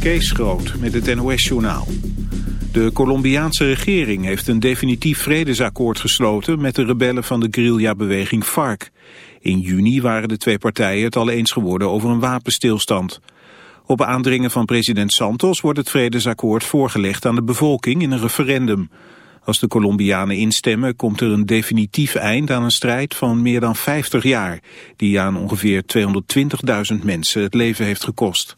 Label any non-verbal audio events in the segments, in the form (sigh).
Kees Groot met het NOS-journaal. De Colombiaanse regering heeft een definitief vredesakkoord gesloten... met de rebellen van de guerrilla-beweging FARC. In juni waren de twee partijen het al eens geworden over een wapenstilstand. Op aandringen van president Santos wordt het vredesakkoord voorgelegd aan de bevolking in een referendum. Als de Colombianen instemmen komt er een definitief eind aan een strijd van meer dan 50 jaar... die aan ongeveer 220.000 mensen het leven heeft gekost.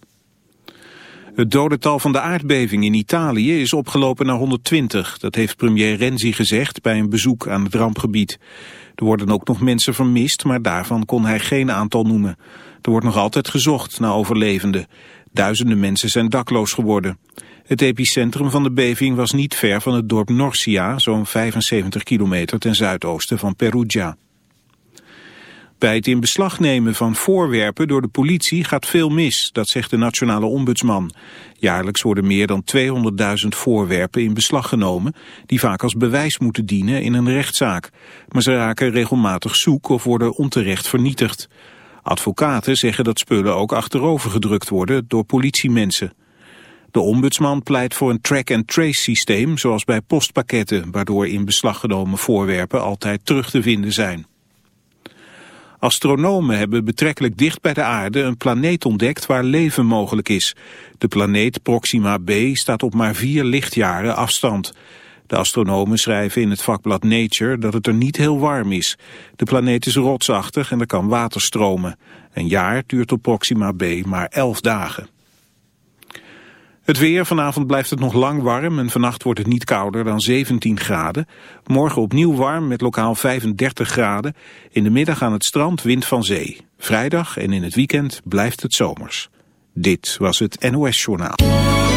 Het dodental van de aardbeving in Italië is opgelopen naar 120. Dat heeft premier Renzi gezegd bij een bezoek aan het rampgebied. Er worden ook nog mensen vermist, maar daarvan kon hij geen aantal noemen. Er wordt nog altijd gezocht naar overlevenden. Duizenden mensen zijn dakloos geworden. Het epicentrum van de beving was niet ver van het dorp Norcia, zo'n 75 kilometer ten zuidoosten van Perugia. Bij het in beslag nemen van voorwerpen door de politie gaat veel mis, dat zegt de nationale ombudsman. Jaarlijks worden meer dan 200.000 voorwerpen in beslag genomen, die vaak als bewijs moeten dienen in een rechtszaak. Maar ze raken regelmatig zoek of worden onterecht vernietigd. Advocaten zeggen dat spullen ook achterover gedrukt worden door politiemensen. De ombudsman pleit voor een track-and-trace systeem, zoals bij postpakketten, waardoor in beslag genomen voorwerpen altijd terug te vinden zijn. Astronomen hebben betrekkelijk dicht bij de aarde een planeet ontdekt waar leven mogelijk is. De planeet Proxima b staat op maar vier lichtjaren afstand. De astronomen schrijven in het vakblad Nature dat het er niet heel warm is. De planeet is rotsachtig en er kan water stromen. Een jaar duurt op Proxima b maar elf dagen. Het weer, vanavond blijft het nog lang warm en vannacht wordt het niet kouder dan 17 graden. Morgen opnieuw warm met lokaal 35 graden. In de middag aan het strand wind van zee. Vrijdag en in het weekend blijft het zomers. Dit was het NOS Journaal.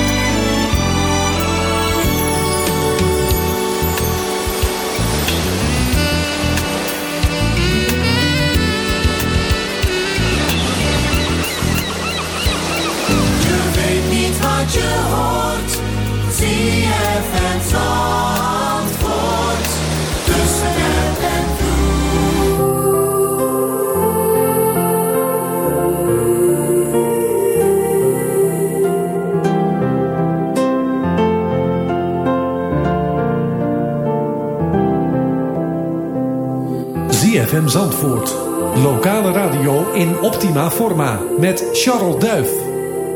ZFM Zandvoort. Lokale radio in optima forma met Charles Duif.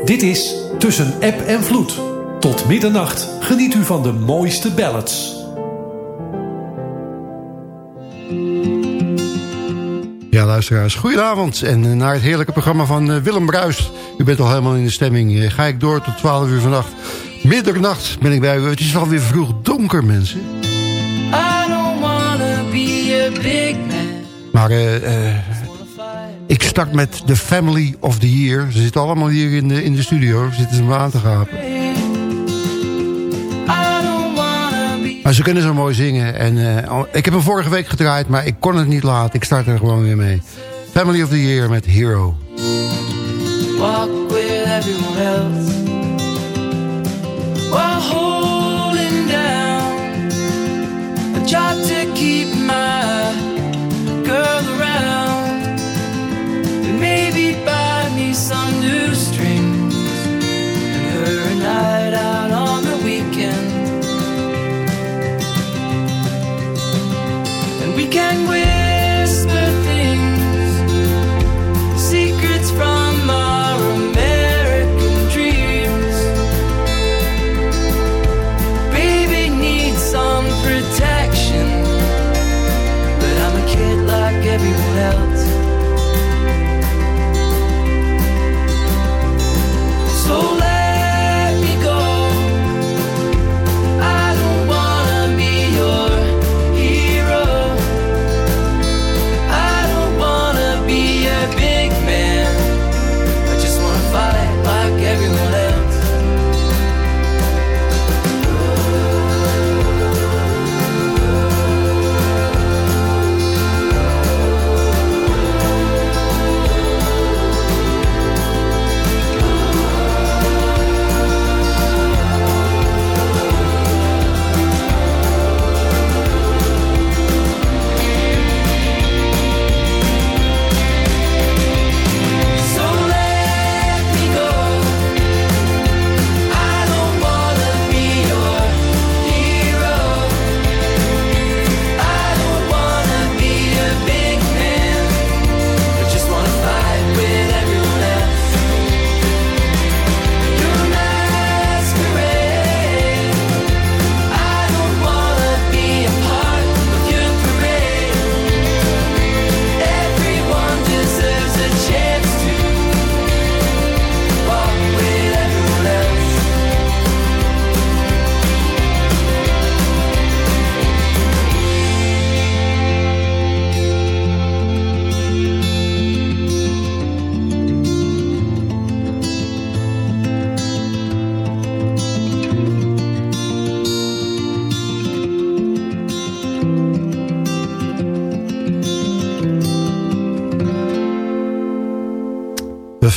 Dit is Tussen App en Vloed. Tot middernacht geniet u van de mooiste ballads. Ja, luisteraars, goedenavond. En eh, naar het heerlijke programma van eh, Willem Bruist. U bent al helemaal in de stemming. Eh, ga ik door tot 12 uur vannacht. Middernacht ben ik bij u. Het is alweer vroeg donker, mensen. Maar uh, ik start met The Family of the Year. Ze zitten allemaal hier in de, in de studio. Zitten ze me aan te gapen. Maar ze kunnen zo mooi zingen. En, uh, ik heb hem vorige week gedraaid, maar ik kon het niet laten. Ik start er gewoon weer mee. Family of the Year met Hero. Walk with everyone else. While holding down. A job to keep girl around. And maybe buy me some new strings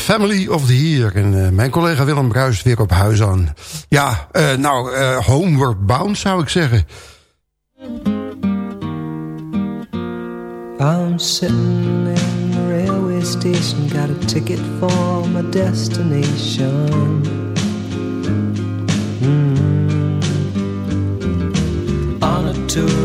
Family of the Year. En uh, mijn collega Willem Bruis weer op huis aan. Ja, uh, nou, uh, homeward bound zou ik zeggen. I'm sitting in the railway station Got a ticket for my destination mm. On a tour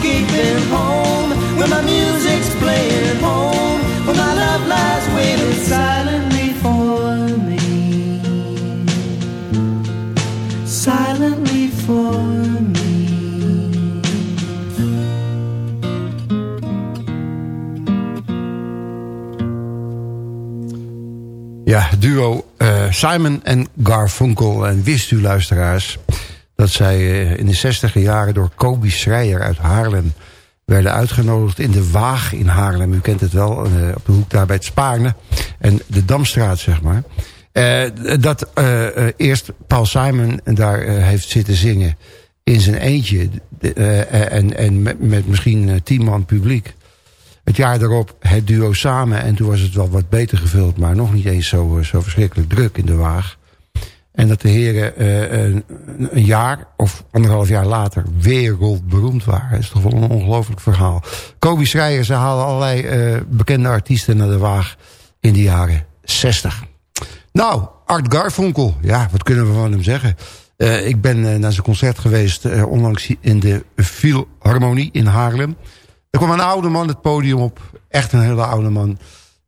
Escaping home, where my Simon en Garfunkel. En wist u, luisteraars, dat zij uh, in de zestiger jaren door Kobi Schreier uit Haarlem werden uitgenodigd in de Waag in Haarlem. U kent het wel, uh, op de hoek daar bij het Spaarne. En de Damstraat, zeg maar. dat eerst Paul Simon daar heeft zitten zingen in zijn eentje. en en met misschien tien man publiek. Het jaar daarop het duo samen. En toen was het wel wat beter gevuld. Maar nog niet eens zo, eh, zo verschrikkelijk druk in de waag. En dat de heren uh, een, een, jaar of anderhalf jaar later wereldberoemd waren. Is toch wel een ongelooflijk verhaal. Kobe Schreier, ze halen allerlei uh, bekende artiesten naar de waag in de jaren 60. Nou, Art Garfunkel. Ja, wat kunnen we van hem zeggen? Ik ben naar zijn concert geweest onlangs in de Philharmonie in Haarlem. Er kwam een oude man het podium op. Echt een hele oude man.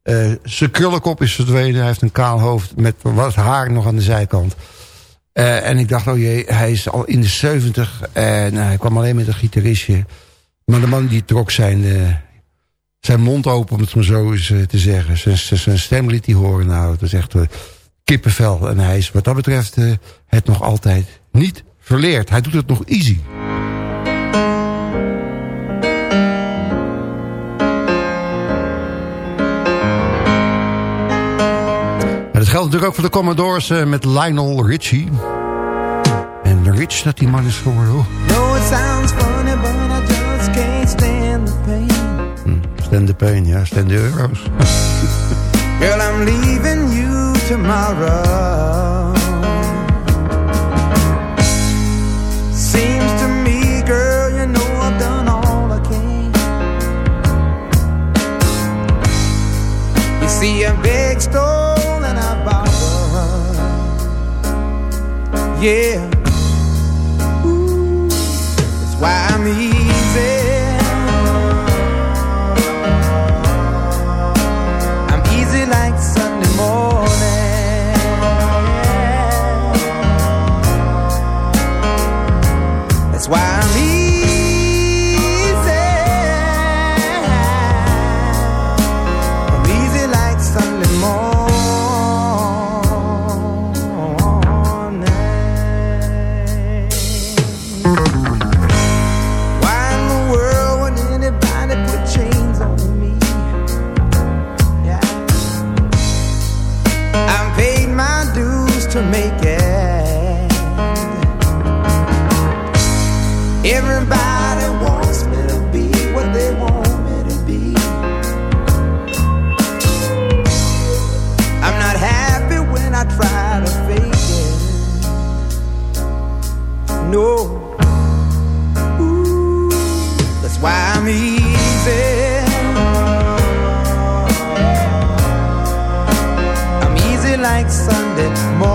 Uh, zijn krullenkop is verdwenen. Hij heeft een kaal hoofd met wat haar nog aan de zijkant. Uh, en ik dacht, oh jee, hij is al in de 70 en uh, hij kwam alleen met een gitaristje. Maar de man die trok zijn, zijn mond open, om het maar zo eens te zeggen. Zijn, zijn stem liet hij horen. Nou, het is echt kippenvel. En hij is wat dat betreft het nog altijd niet verleerd. Hij doet het nog easy. Geldt natuurlijk ook voor de Commodores uh, met Lionel Richie. En Rich dat die man is geworden. Oh. No, it sounds funny, but I just can't stand the pain. Hmm, stand the pain, ja, stand the euro's. (laughs) Girl, I'm leaving you tomorrow. Seems to me, girl, you know I've done all I can. You see a big store yeah. Everybody wants to be what they want me to be. I'm not happy when I try to fake it. No. Ooh, that's why I'm easy. I'm easy. like Sunday morning.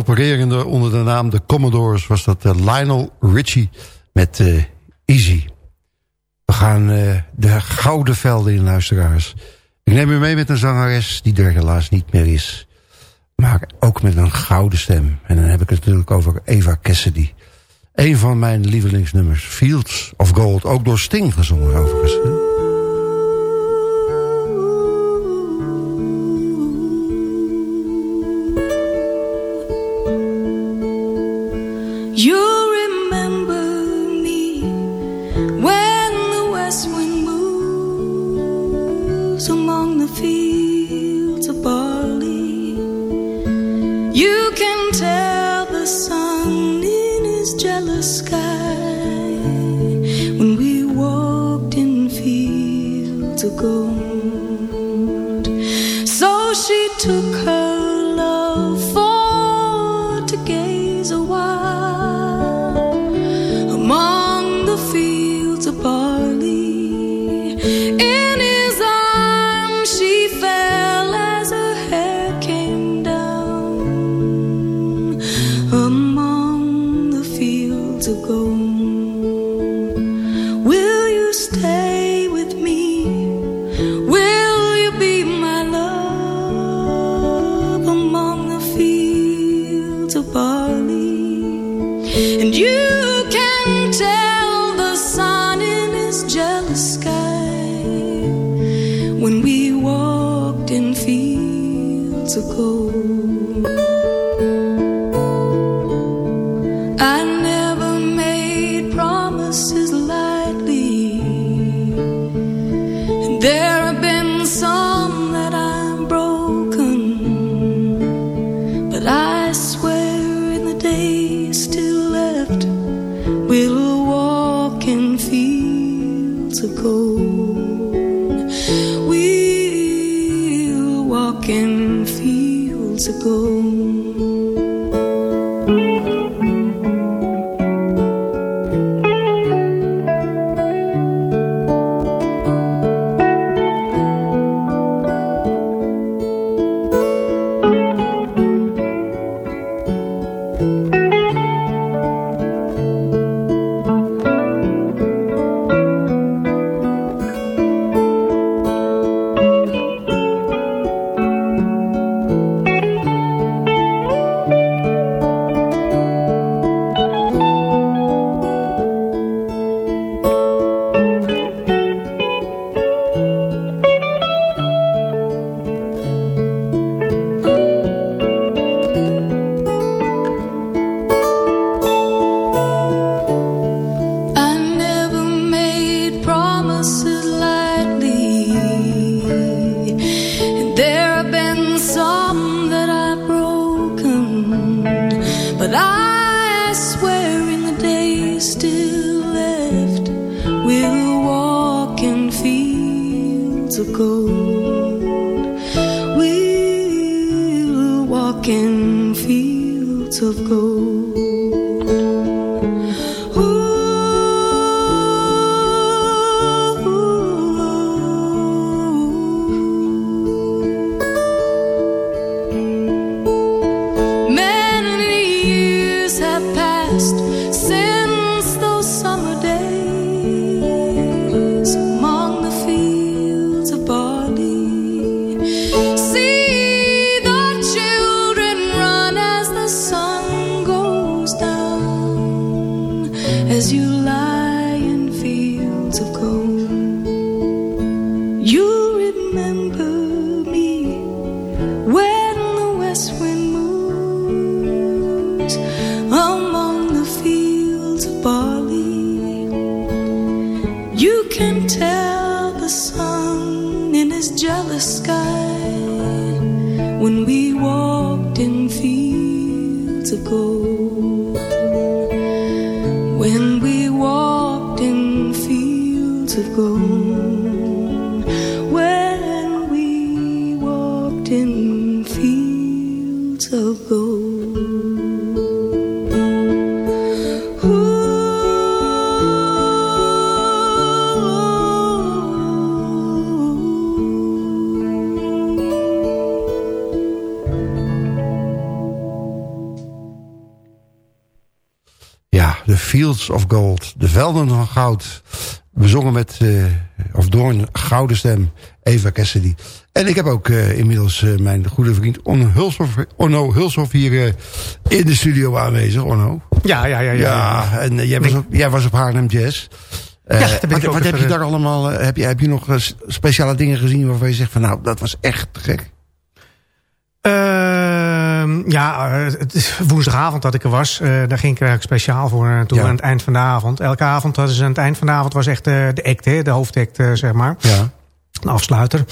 Opererende onder de naam de Commodores... was dat uh, Lionel Richie met uh, Easy. We gaan de gouden velden in, luisteraars. Ik neem u mee met een zangeres die er helaas niet meer is. Maar ook met een gouden stem. En dan heb ik het natuurlijk over Eva Cassidy. Een van mijn lievelingsnummers, Fields of Gold. Ook door Sting gezongen overigens. Fields of Gold. De velden van goud. Bezongen met, eh, of door een gouden stem, Eva Cassidy. En ik heb ook eh, inmiddels eh, mijn goede vriend Onno Hulshoff, Onno Hulshoff hier in de studio aanwezig. Onno. Ja, ja, ja. ja. Ja, en jij, was op, jij was op Haarlem Jazz. Ja, wat heb je daar allemaal, heb je, heb je nog speciale dingen gezien waarvan je zegt van nou, dat was echt gek? Ehm, ja, eh, het is woensdagavond dat ik er was. eh, daar ging ik eigenlijk speciaal voor toen Ja. aan het eind van de avond. Elke avond hadden ze aan het eind van de avond was echt eh, de act, hè, de hoofdact, zeg maar. Ja. Een afsluiter.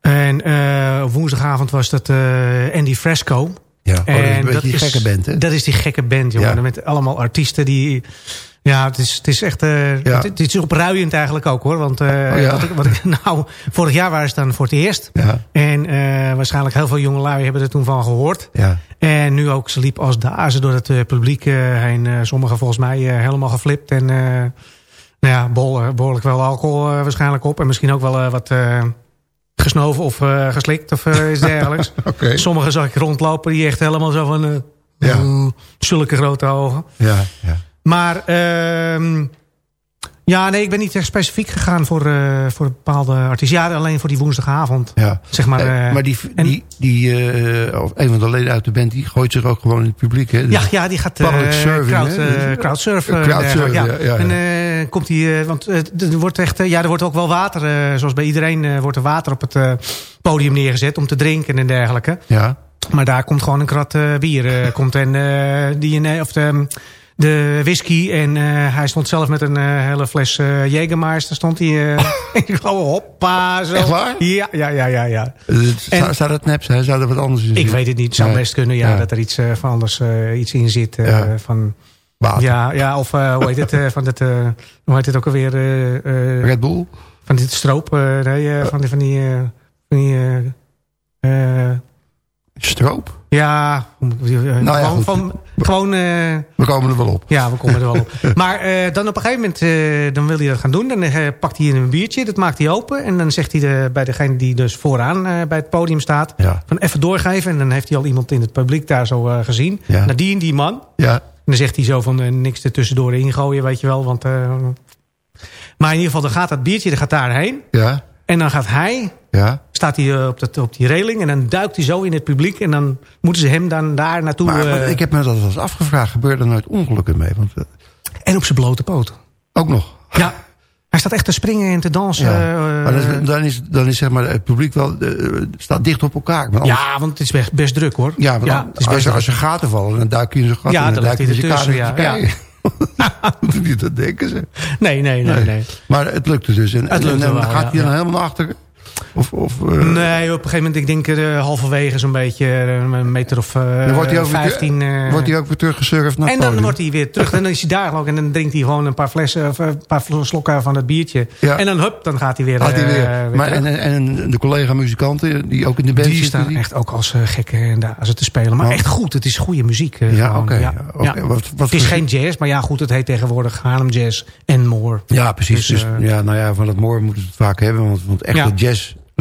En woensdagavond was dat Andy Fresco. Ja, oh, dat is die is- gekke band, hè? Dat is die gekke band, jongen. Ja. Met allemaal artiesten die... Ja, het is, het is echt... Ja. het, het is opruiend eigenlijk ook, hoor. Want eh, Oh, ja. wat ik, wat ik, (laughs) nou, vorig jaar waren ze dan voor het eerst. Ja, En eh, waarschijnlijk heel veel jongelui hebben er toen van gehoord. ja. En nu ook, ze liep als dazen door het publiek heen. Sommigen volgens mij helemaal geflipt. En nou ja, bol, eh, behoorlijk wel alcohol waarschijnlijk op. En misschien ook wel wat gesnoven of geslikt of iets dergelijks. (laughs) Oké. Sommigen zag ik rondlopen die echt helemaal zo van... Ja. oeh, zulke grote ogen. Ja, ja. Maar ehm, ja, nee, ik ben niet echt specifiek gegaan voor, eh, voor bepaalde artiest. Ja, alleen voor die woensdagavond. ja. Zeg maar, Eh, eh, maar die, en- die, die of een van de leden uit de band, die gooit zich ook gewoon in het publiek, hè? Ja, ja, die gaat Public serving, crowd, crowdsurfen. En crowdsurfen, ja, ja, ja. En komt hij, want er wordt echt, ja, er wordt ook wel water, zoals bij iedereen, wordt er water op het podium neergezet om te drinken en dergelijke. Ja, Maar daar komt gewoon een krat bier komt en die een, of de, de whisky en eh, hij stond zelf met een eh, hele fles eh Jägermeister stond hij. (laughs) ik geloof, hoppa, zo. Echt waar? Ja, ja, ja, ja, ja. Zou, En- zou dat nep zijn? Zou er wat anders in Ik weet het niet. Het zou Nee. best kunnen, ja, Ja. dat er iets van anders iets in zit. Ja. Van, Water. ja, ja, of hoe heet het? van eh, hoe heet het ook alweer? Red Bull? van dit stroop. nee, van die. Van die, van die Stroop? Ja, eh, Nou ja, gewoon. goed. Van, gewoon eh, We komen er wel op. ja, we komen er wel op. (laughs) Maar eh, dan op een gegeven moment dan wil hij dat gaan doen. Dan pakt hij een biertje, dat maakt hij open. En dan zegt hij de, bij degene die dus vooraan bij het podium staat... Ja. van even doorgeven. En dan heeft hij al iemand in het publiek daar zo gezien. Ja. Naar die en die man. Ja, En dan zegt hij zo van niks er tussendoor ingooien, weet je wel. Want, maar in ieder geval, dan gaat dat biertje dat gaat daarheen. ja, En dan gaat hij, ja. staat hij eh, op, dat, op die reling... en dan duikt hij zo in het publiek... en dan moeten ze hem dan daar naartoe... Maar, maar eh, ik heb me dat wel eens afgevraagd. Gebeuren er nooit ongelukken mee? Want, eh, En op zijn blote poten. ook nog. Ja, hij staat echt te springen en te dansen. Ja. maar dan is, dan, is, dan is zeg maar het publiek wel staat dicht op elkaar. Maar anders- ja, want het is best, best druk hoor. ja, want dan- het is als, best als druk. er gaten vallen, dan duik je in zo'n gat Ja, en dan dan duik ligt je in ertussen, kaart ja, (laughs) dat denken ze. Nee, nee, nee, nee. Maar het lukte dus. En, Het lukte en wel, gaat ja, hij dan helemaal naar achteren. Of, of, eh, Nee, op een gegeven moment, ik denk eh, halverwege zo'n beetje, eh, een meter of wordt hij ook, 15. weer, wordt hij ook weer teruggesurfd naar en dan wordt hij weer terug. En dan is hij daar ook. En dan drinkt hij gewoon een paar flessen, of een paar slokken van het biertje. Ja. En dan hup, dan gaat hij weer, Gaat hij weer. weer maar, en, en de collega-muzikanten die ook in de band Die zitten... staan echt ook als gekken en daar ze te spelen. Maar Oh. echt goed, het is goede muziek. Ja, wat- wat het is geen jazz, maar ja goed, het heet tegenwoordig Harlem Jazz en more. Ja, precies. Dus, Dus, ja, nou ja, van het mooi moeten we het vaak hebben. Want, want echte Ja.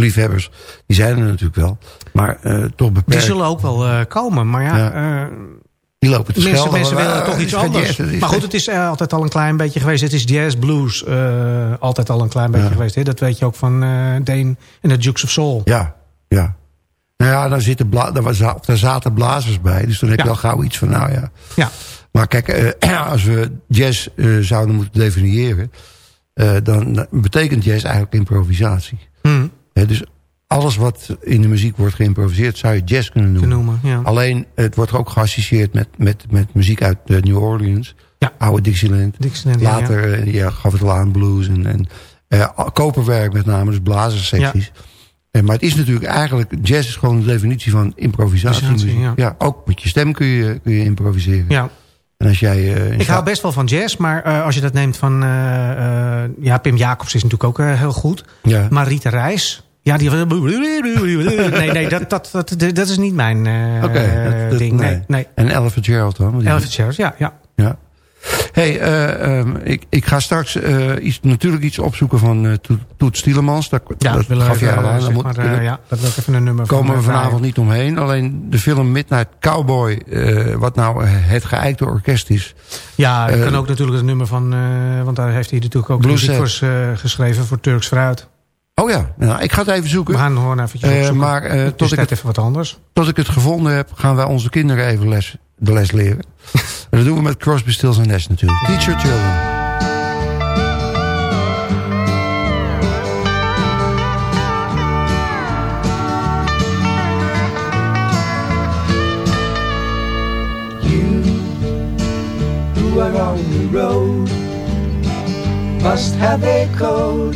Jazzliefhebbers, die zijn er natuurlijk wel. Maar eh, toch Die beperkt. zullen ook wel eh, komen, maar ja... Ja. eh, Die lopen te mensen schelden. mensen willen toch het iets (laughs) anders. jazz, maar goed, het is altijd al een klein beetje geweest. Het is jazz, blues, altijd al een klein beetje Ja. geweest. Hè? Dat weet je ook van Dane en de Dukes of Soul. Ja, ja. Nou ja, daar, zitten daar, was, daar zaten blazers bij. Dus dan heb je Ja. al gauw iets van, nou ja. Ja. Maar kijk, (clears throat) als we jazz zouden moeten definiëren... dan dan betekent jazz eigenlijk improvisatie. Dus alles wat in de muziek wordt geïmproviseerd... zou je jazz kunnen noemen. noemen, ja. Alleen, het wordt ook geassocieerd met, met, met muziek uit eh, New Orleans. Ja. Oude Dixieland. Dixieland, ja, Later, eh, ja, gaf het al aan blues en, en eh, koperwerk met name, dus blazerssecties. Eh, maar het is natuurlijk eigenlijk, jazz is gewoon de definitie van improvisatie. Ja. ja, ook met je stem kun je, kun je improviseren. ja. En als jij... Ik hou best wel van jazz, maar als je dat neemt van... ja, Pim Jacobs is natuurlijk ook heel goed. Ja. Maar Rita Reis... Ja, die... Nee, nee, dat, dat, dat, dat is niet mijn dat- dat- ding. Nee, nee. nee. En Ella Fitzgerald dan? Ella Fitzgerald, ja, ja. Ja. hey, eh, ehm, ik, ik ga straks iets, natuurlijk iets opzoeken van To- Toet Stielemans. Dat, Ja, dat we gaf jij al aan. zeg Daar moet- maar, ja, dat wil ik even een nummer van komen we vanavond niet omheen. Alleen de film Midnight Cowboy, wat nou het geëikte orkest is. Ja, dat kan ook natuurlijk het nummer van... want daar heeft hij natuurlijk ook eh, geschreven voor Turks Fruit. Oh ja, nou, ik ga het even We zoeken. gaan gewoon eventjes Eh, opzoeken. maar eh, tot tot, ik het, even wat anders. tot ik het gevonden heb, gaan wij onze kinderen even les, de les leren. en (laughs) dat doen we met Crosby, Stills Nash natuurlijk. Teach your children. who are on the road must have a code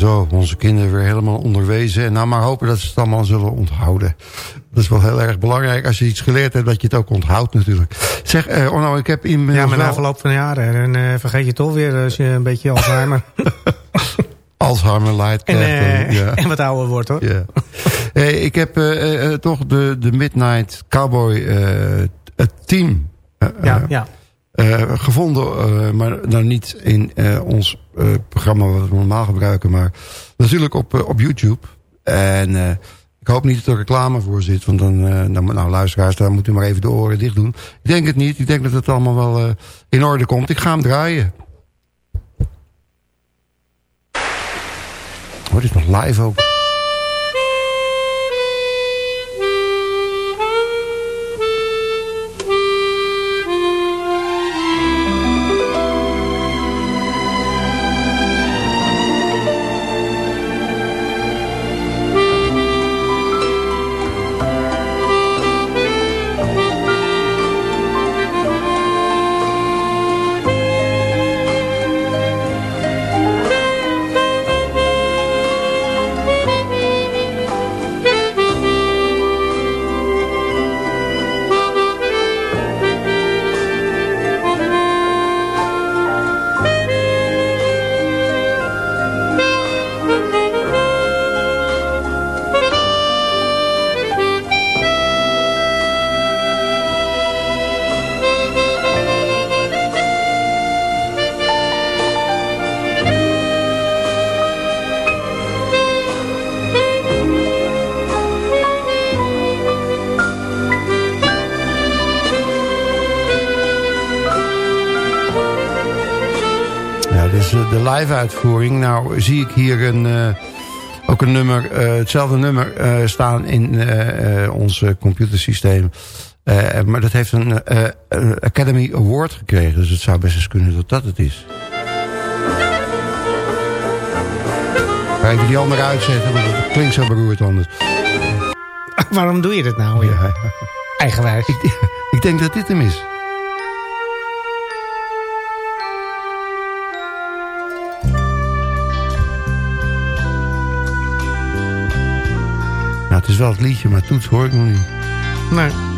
Zo, onze kinderen weer helemaal onderwezen. En nou maar hopen dat ze het allemaal zullen onthouden. Dat is wel heel erg belangrijk. Als je iets geleerd hebt, dat je het ook onthoudt natuurlijk. Zeg, uh, Orno, ik heb in... Ja, maar na verloop van jaren. En uh, vergeet je toch weer als je een beetje Alzheimer... (laughs) Alzheimer light en, uh, ja. (laughs) en wat ouder wordt hoor. Ja. hey, ik heb toch de, de Midnight Cowboy team... ja, ja. Gevonden, maar dan niet in ons programma wat we normaal gebruiken, maar natuurlijk op, op YouTube. En ik hoop niet dat er reclame voor zit, want dan, dan nou luisteraars, daar moet u maar even de oren dicht doen. Ik denk het niet, ik denk dat het allemaal wel in orde komt. Ik ga hem draaien. Wat is nog live ook? Uitvoering. Nou zie ik hier een, uh, ook een nummer, uh, hetzelfde nummer uh, staan in ons computersysteem. maar dat heeft een Academy Award gekregen. Dus het zou best eens kunnen dat dat het is. Ga even die andere uitzetten, want het klinkt zo beroerd anders. Waarom doe je dit nou? Ja. Eigenwijs. Ik, ik denk dat dit hem is. Wel het liedje, maar toets hoor ik nog niet. Nee.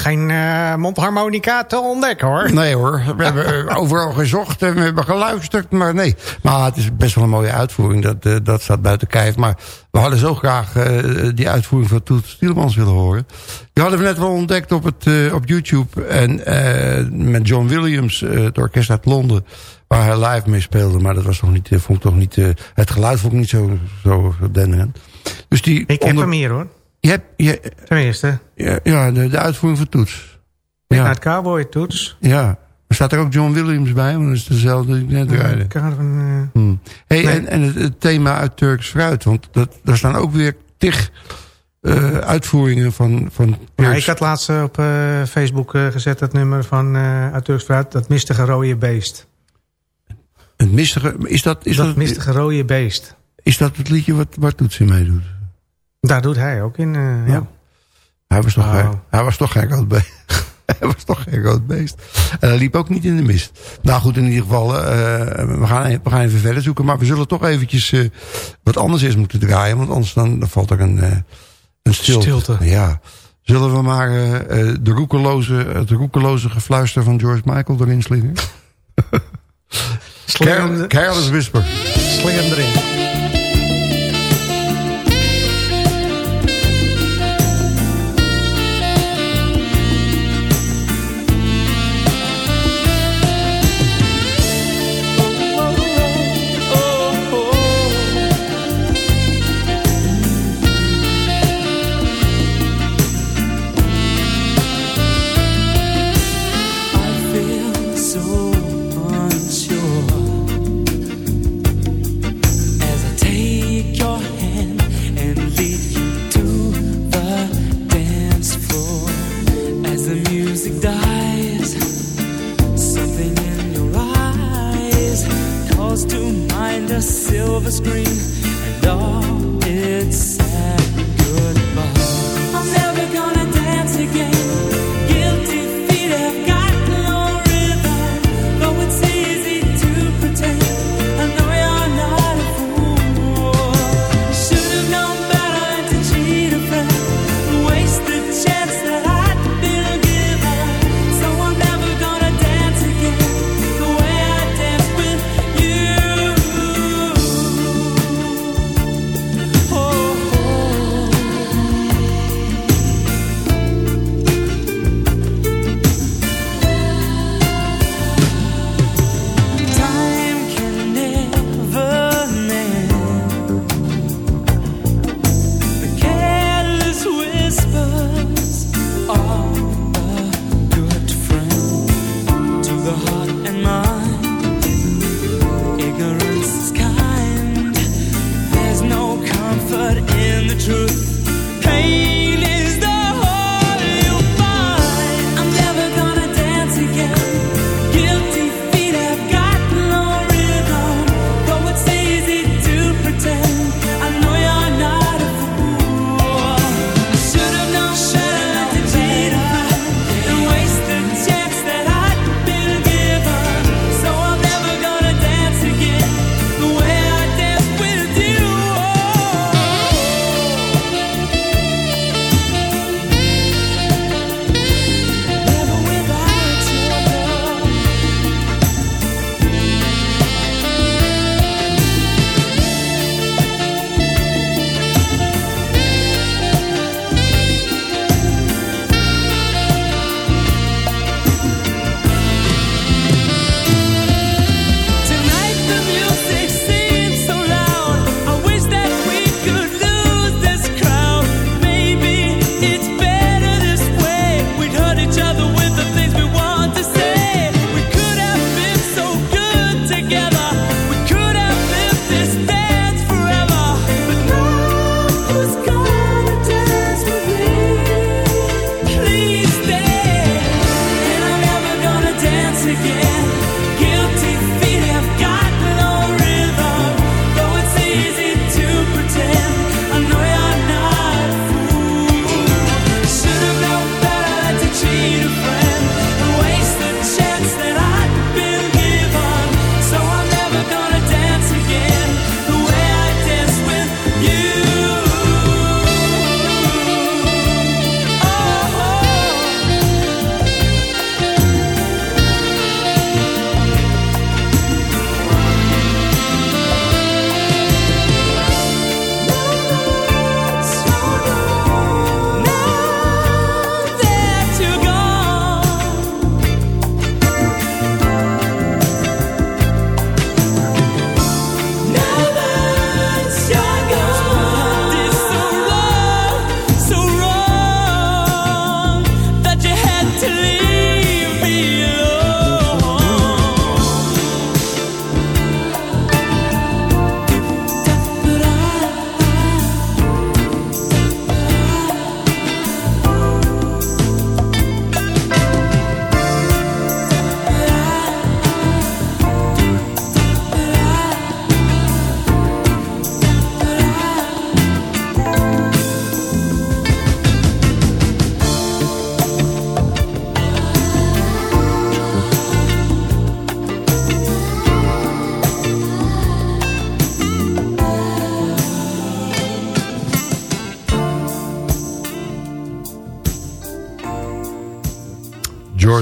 Geen, eh, mondharmonica te ontdekken hoor. Nee hoor, we hebben eh, (laughs) overal gezocht en we hebben geluisterd, maar nee. Maar het is best wel een mooie uitvoering, dat, eh, dat staat buiten kijf. Maar we hadden zo graag die uitvoering van Toet Stielemans willen horen. Die hadden we net wel ontdekt op, het, op YouTube. En met John Williams, het orkest uit Londen, waar hij live mee speelde. Maar dat was toch niet, vond ik toch niet, het geluid vond ik niet zo, zo denderend. Dus die Ik heb hem hier hoor. Je hebt, je, Tenminste. ja, ja, de, de uitvoering van Toets. Midnight Cowboy Toets. Ja. Er staat er ook John Williams bij, want dat is dezelfde die ik net draaide. Van, Hmm. Hey, Nee. en, en het, het thema uit Turks fruit, want dat, daar staan ook weer tig eh, uitvoeringen van, van Ja, ik had laatst eh, op eh, Facebook gezet dat nummer van uit Turks Fruit. Dat mistige rode beest. Het mistige, is dat, is dat, dat, mistige rode beest. is dat het liedje wat, waar Toets in meedoet? Daar doet hij ook in. eh, ja. Hij was toch, geen, hij was toch geen rood beest. hij was toch geen rood beest. En hij liep ook niet in de mist. Nou goed, in ieder geval, eh, we, gaan, we gaan even verder zoeken. Maar we zullen toch eventjes eh, wat anders eens moeten draaien. Want anders dan, dan valt er een, een stilte. Stilte. Ja. Zullen we maar de roekeloze, het roekeloze gefluister van George Michael erin (laughs) slingen? Careless Whisper. sling hem erin.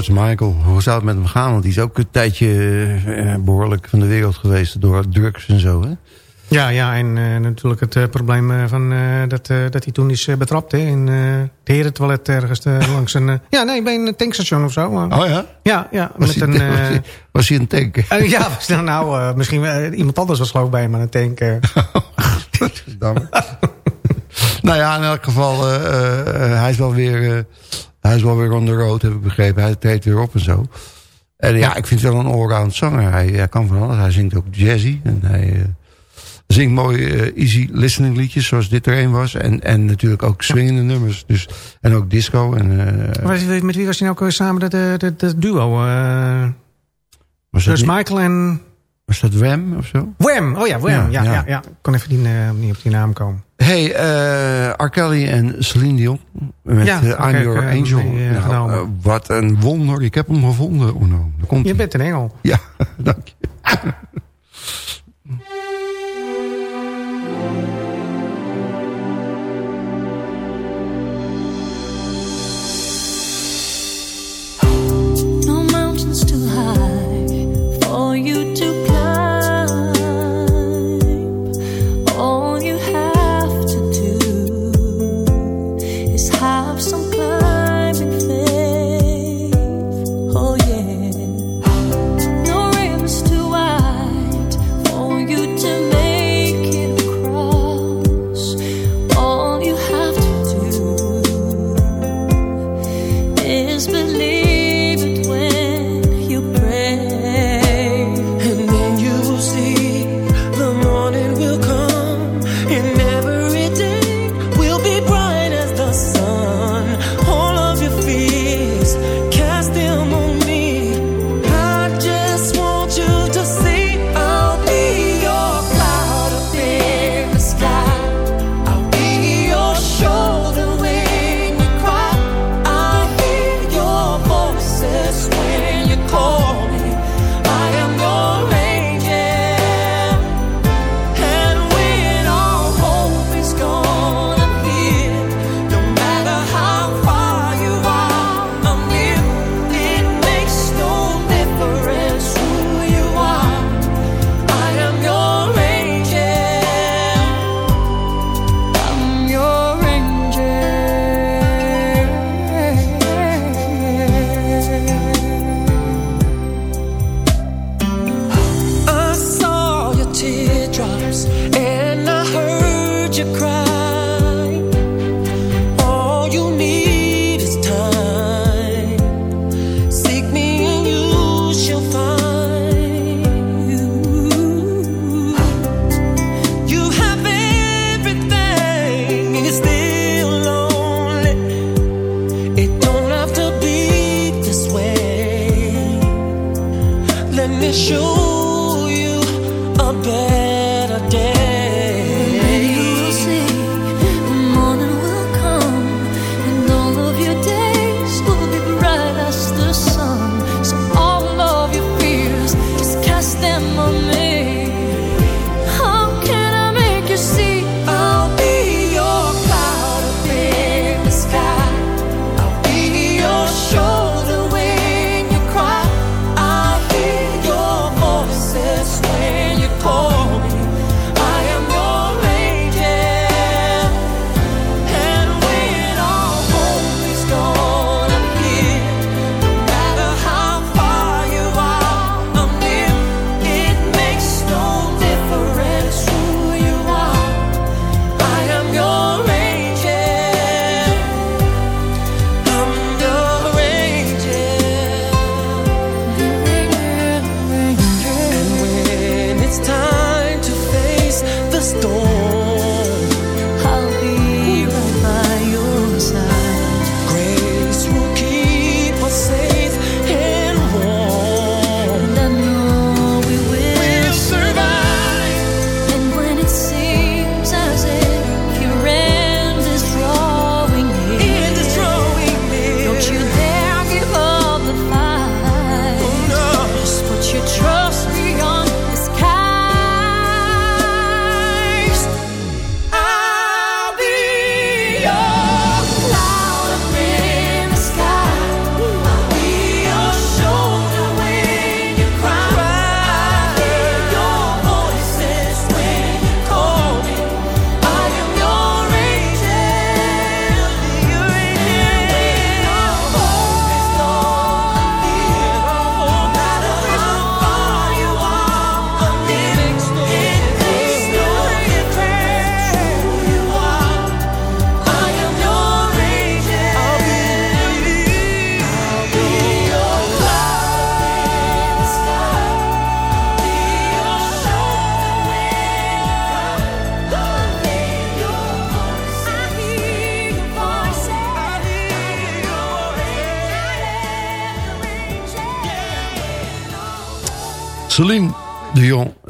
George Michael, hoe zou het met hem gaan? Want die is ook een tijdje eh, behoorlijk van de wereld geweest door drugs en zo, hè? Ja, ja en eh, natuurlijk het eh, probleem eh, van, eh, dat, eh, dat hij toen is eh, betrapt hè, in eh het herentoilet ergens eh, (laughs) langs een... eh, ja, nee, bij een tankstation of zo. Oh ja? ja, ja, Was met hij, een... (laughs) was eh, hij, was hij een tanker? eh, ja, was nou, nou eh, misschien eh, iemand anders was geloof ik bij hem aan een tank. eh. Damn. nou ja, in elk geval, eh, eh, eh, hij, is wel weer, eh, hij is wel weer on the road, heb ik begrepen. Hij treedt weer op en zo. En ja, ik vind het wel een allround zanger. Hij, hij kan van alles. Hij zingt ook jazzy. En hij eh, zingt mooie eh, easy listening liedjes, zoals dit er een was. En, en natuurlijk ook swingende nummers. Dus, en ook disco. En, eh, met wie was hij nou ook samen, dat, dat, dat, duo? was, niet- Michael en was dat Wham of zo? Wham! Oh ja, Wham. Ja, Ja, ja. Ik kon even die, niet op die naam komen. Hey, eh R. Kelly en Celine Dion. Met Ja, eh, I'm Your Angel. Nou, eh, wat een wonder. Ik heb hem gevonden. Oh no, daar komt Je bent een engel. Ja, (laughs) dank je. No mountains too high for you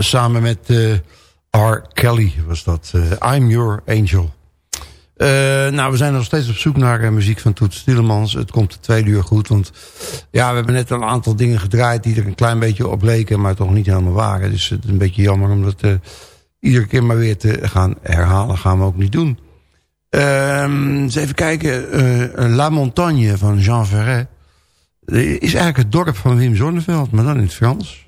samen met eh, R. Kelly was dat. eh, I'm Your Angel. Eh, nou, we zijn nog steeds op zoek naar muziek van Toet Stielemans. Het komt de tweede uur goed, want ja, we hebben net een aantal dingen gedraaid... die er een klein beetje op leken, maar toch niet helemaal waren. Dus het is een beetje jammer om dat iedere keer maar weer te gaan herhalen. gaan we ook niet doen. Ehm, eens even kijken. La Montagne van Jean Ferret. Is eigenlijk het dorp van Wim Zonneveld, maar dan in het Frans.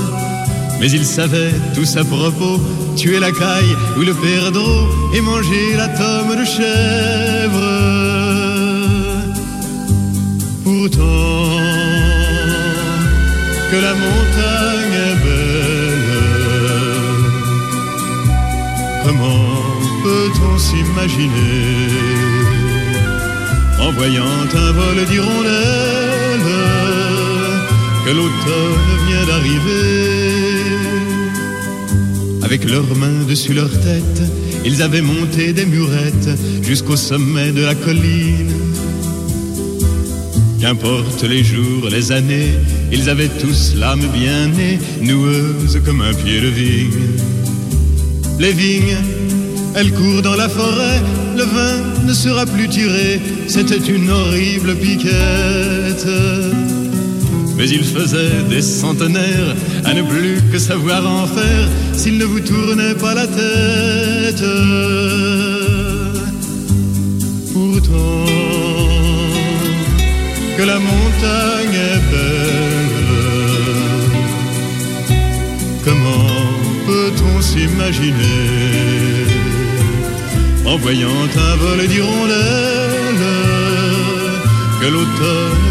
Mais ils savaient tous à propos tuer la caille ou le perdreau et manger la tome de chèvre. Pourtant, que la montagne est belle, comment peut-on s'imaginer en voyant un vol d'hirondelles que l'automne vient d'arriver? Avec leurs mains dessus leur tête, ils avaient monté des murettes jusqu'au sommet de la colline. Qu'importe les jours, les années, ils avaient tous l'âme bien née, noueuse comme un pied de vigne. Les vignes, elles courent dans la forêt, le vin ne sera plus tiré, c'était une horrible piquette. Mais il faisait des centenaires à ne plus que savoir en faire s'il ne vous tournait pas la tête. Pourtant, que la montagne est belle, comment peut-on s'imaginer? En voyant un vol d'hirondelles que l'automne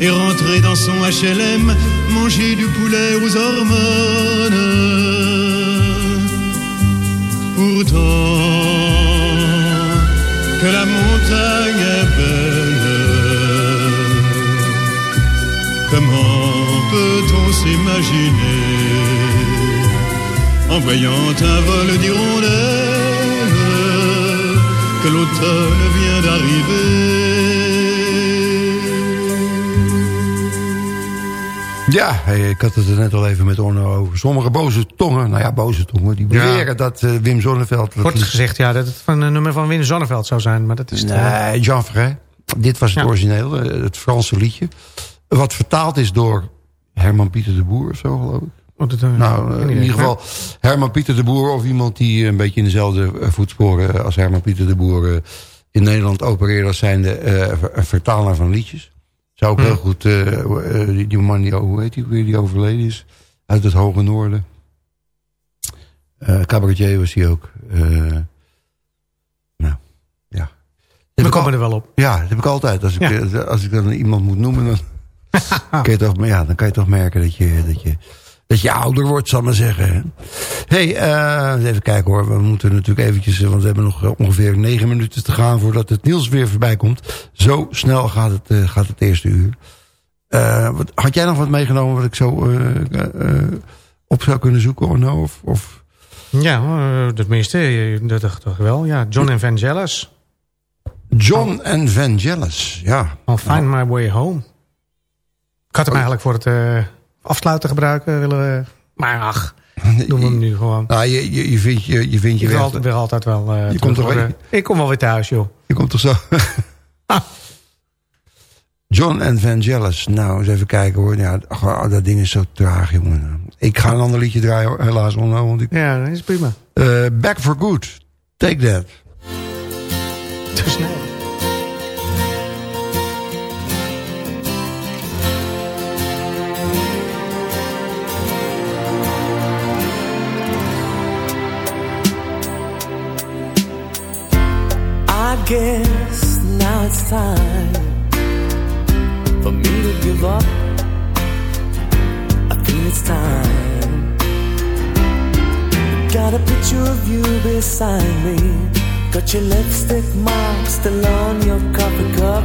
et rentrer dans son HLM, manger du poulet aux hormones. Pourtant, que la montagne est belle, comment peut-on s'imaginer en voyant un vol d'hirondelles que l'automne vient d'arriver? Ja, eh, ik had het er net al even met Orno over. Sommige boze tongen, nou ja, boze tongen, die beweren dat eh, Wim Zonneveld... dat Wordt is- gezegd ja, dat het van een nummer van Wim Zonneveld zou zijn. Maar dat is het, eh, Nee, Jean Ferret. Dit was het Ja. origineel, eh, het Franse liedje. Wat vertaald is door Herman Pieter de Boer of zo, geloof ik. oh, dat, eh, Nou, eh, in ieder geval Herman Pieter de Boer... of iemand die een beetje in dezelfde eh, voetsporen als Herman Pieter de Boer... eh, in Nederland opereert als zijnde eh, een vertaler van liedjes. Zou ook Hm. heel goed... eh, eh, die, die man, die, hoe heet die, weer, die overleden is? Uit het Hoge Noorden. Eh cabaretier was hij ook. Nou, ja. We ik komen er wel op. ja, dat heb ik altijd. Als ik, Ja. als ik dan iemand moet noemen, dan, (laughs) kan je toch, ja, dan kan je toch merken dat je, dat je, dat je ouder wordt, zal ik maar zeggen. hey, eh, even kijken hoor. We moeten natuurlijk eventjes, eh, want we hebben nog eh, ongeveer negen minuten te gaan voordat het nieuws weer voorbij komt. Zo snel gaat het, gaat het eerste uur. Wat, had jij nog wat meegenomen wat ik zo op zou kunnen zoeken, Orno? Of, of Ja, dat minste, eh, dat dacht ik wel. Ja, John Evangelis. John en Vangelis, ja. I'll find my way home. Ik had hem eigenlijk voor het eh, afsluiten gebruiken willen we. Maar ach, (laughs) doen we hem nu gewoon. Nou, je, je, je vindt je, je, vindt je altijd, wil altijd wel eh, Je komt toch Ik kom wel weer thuis, joh. Je komt toch zo... Ah. (laughs) John and Vangelis. Nou, eens even kijken hoor. Ja, oh, dat ding is zo traag, jongen. Ik ga een ander liedje draaien, hoor, helaas. Want ik... Ja, dat is prima. Uh, Back for Good. Take that. Te snel. Guess now it's time for me to give up. I think it's time. Got a picture of you beside me. Got your lipstick mark still on your coffee cup.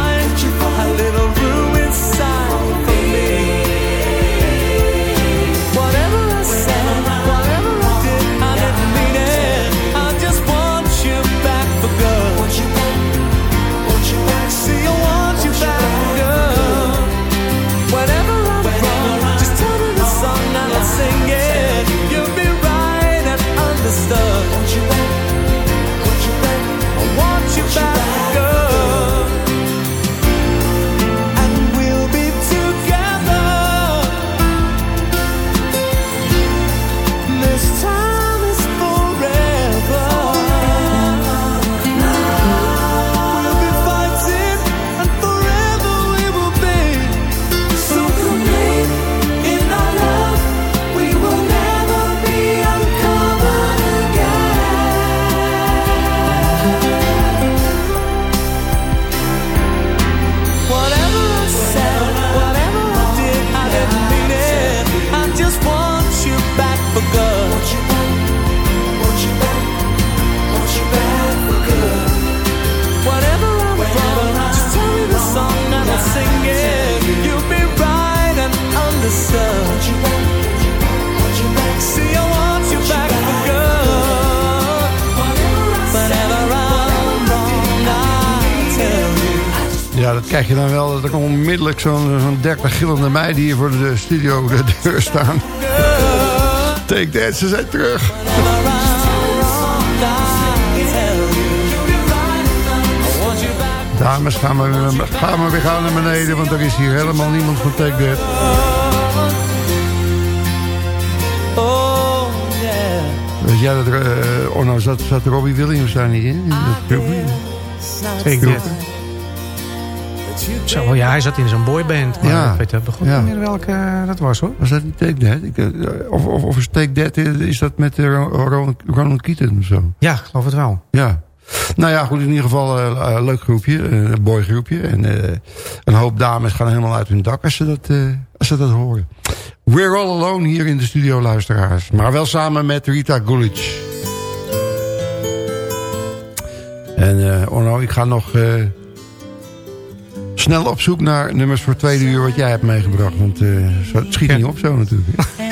little room inside for me? Zo'n zo'n 30 gillende meiden hier voor de studio de deur staan. Take that, ze zijn terug. Dames, gaan we, weer- gaan we weer gaan naar beneden, want er is hier helemaal niemand van Take That. Oh. Weet jij dat eh, oh nou zat, zat Robbie Williams daar niet in? in dat filmpje? Zeker. Zo, ja, hij zat in zo'n boyband. Maar Ja. ik weet Ja. niet meer welke eh, dat was hoor. Was dat niet Take That? Ik, eh, of, of, of is Take That, eh, is dat met eh, Ro- Ron- Ronald Keaton of zo? Ja, geloof het wel. Ja. Nou ja, goed, in ieder geval een leuk groepje, een boygroepje. En een hoop dames gaan helemaal uit hun dak als ze dat, als ze dat horen. We're all alone hier in de studio, luisteraars. Maar wel samen met Rita Gulic. En eh Orno, ik ga nog snel op zoek naar nummers voor tweede uur wat jij hebt meegebracht. Want eh, het schiet niet op zo natuurlijk. (laughs)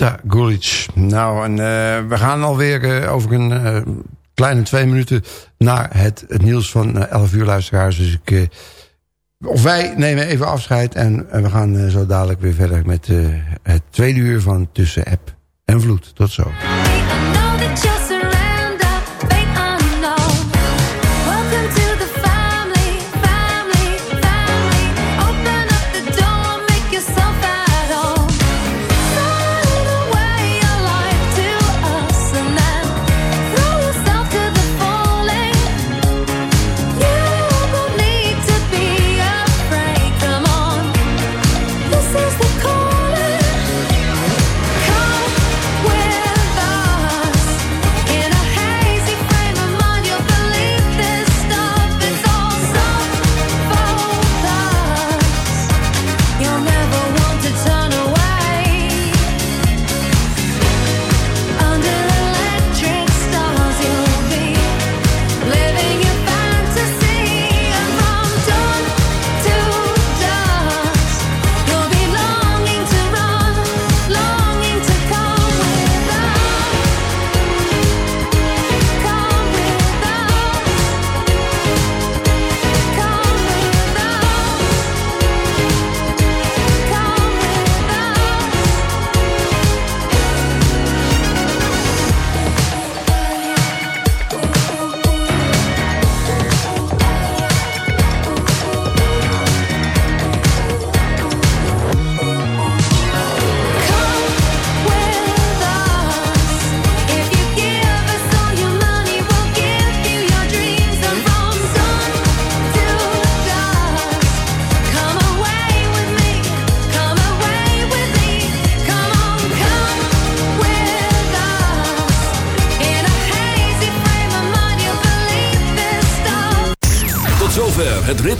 Ja, Gulic. Nou, en eh, we gaan alweer eh, over een eh, kleine twee minuten... naar het, het nieuws van 11 uur luisteraars. Dus ik, of wij nemen even afscheid... en, en we gaan zo dadelijk weer verder met het tweede uur van Tussen App en Vloed. Tot zo.